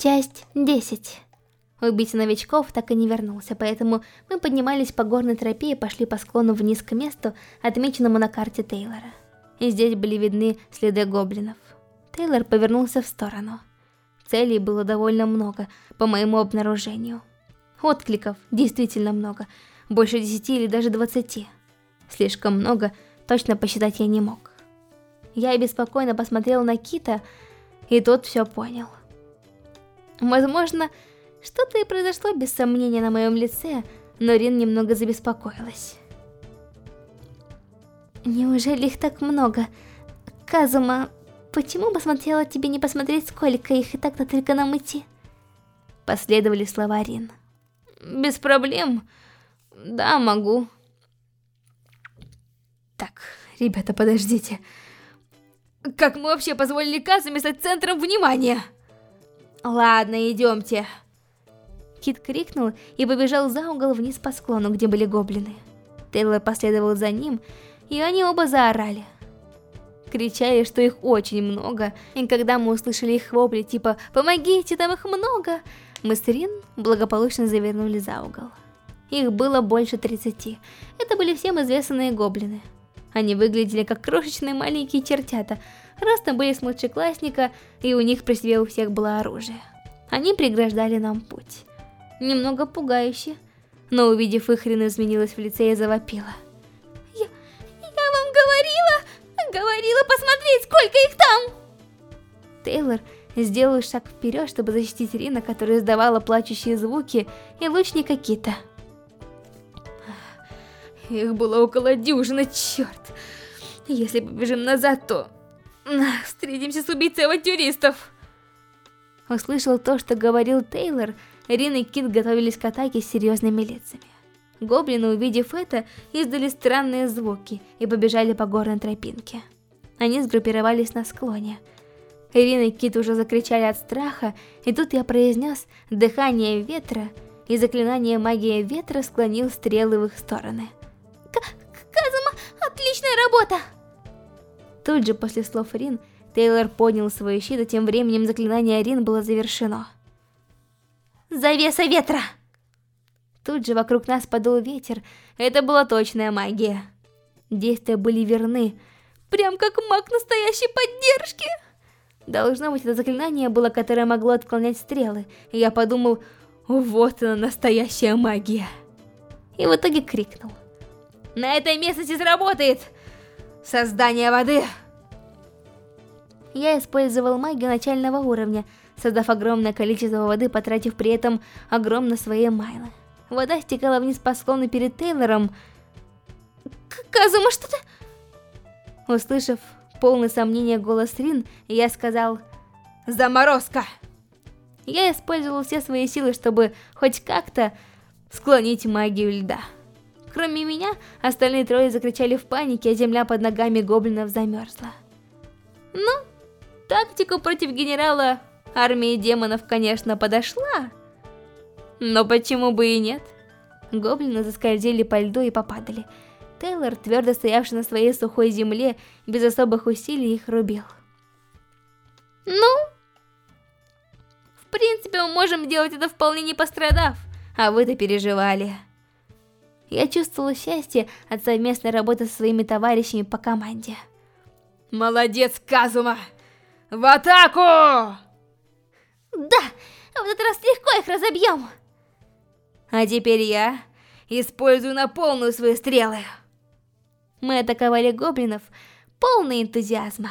Часть 10. Убийца новичков так и не вернулся, поэтому мы поднимались по горной тропе и пошли по склону вниз к месту, отмеченному на карте Тейлора. И здесь были видны следы гоблинов. Тейлор повернулся в сторону. Целей было довольно много, по моему обнаружению. Откликов действительно много, больше десяти или даже двадцати. Слишком много, точно посчитать я не мог. Я беспокойно посмотрел на Кита, и тот все понял. Возможно, что-то и произошло без сомнения на моем лице, но Рин немного забеспокоилась. Неужели их так много? Казума, почему посмотрела тебе не посмотреть, сколько их, и так-то только нам идти? Последовали слова Рин. Без проблем. Да, могу. Так, ребята, подождите. Как мы вообще позволили Казуме стать центром внимания? Ладно, идемте. Кит крикнул и побежал за угол вниз по склону, где были гоблины. Тейлор последовал за ним, и они оба заорали. Кричали, что их очень много, и когда мы услышали их вопли типа «Помогите, там их много!», мы с Рин благополучно завернули за угол. Их было больше 30. Это были всем известные гоблины. Они выглядели как крошечные маленькие чертята, ростом были с младшеклассника, и у них при себе у всех было оружие. Они преграждали нам путь. Немного пугающе, но увидев их, Рин изменилась в лице и завопила. Я... я вам говорила, говорила посмотреть, сколько их там! Тейлор сделал шаг вперед, чтобы защитить Рина, которая издавала плачущие звуки, и лучника Кита. Их было около дюжины, черт. Если побежим назад, то... Встретимся с убийцей авантюристов. Услышал то, что говорил Тейлор. Рин и Кит готовились к атаке с серьезными лицами. Гоблины, увидев это, издали странные звуки и побежали по горной тропинке. Они сгруппировались на склоне. Рин и Кит уже закричали от страха, и тут я произнес «Дыхание ветра», и заклинание магии ветра склонил стрелы в их стороны. Казума, отличная работа! Тут же после слов Рин, Тейлор поднял свой щит, а тем временем заклинание Рин было завершено. Завеса ветра! Тут же вокруг нас подул ветер, это была точная магия. Действия были верны, прям как маг настоящей поддержки. Должно быть, это заклинание было, которое могло отклонять стрелы, и я подумал, вот она настоящая магия. И в итоге крикнул. На этой местности сработает! Создание воды! Я использовал магию начального уровня, создав огромное количество воды, потратив при этом огромно свои майлы. Вода стекала вниз по склону перед Тейлором. Казума, что ты... Услышав полный сомнения голос Рин, я сказал «Заморозка!». Я использовал все свои силы, чтобы хоть как-то склонить магию льда. Кроме меня, остальные трое закричали в панике, а земля под ногами гоблинов замерзла. Ну, тактика против генерала армии демонов, конечно, подошла. Но почему бы и нет? Гоблины заскользили по льду и попадали. Тейлор, твердо стоявший на своей сухой земле, без особых усилий их рубил. Ну, в принципе, мы можем делать это вполне не пострадав, а вы-то переживали. Я чувствовала счастье от совместной работы со своими товарищами по команде. Молодец, Казума! В атаку! Да, в этот раз легко их разобьем. А теперь я использую на полную свои стрелы. Мы атаковали гоблинов, полные энтузиазма.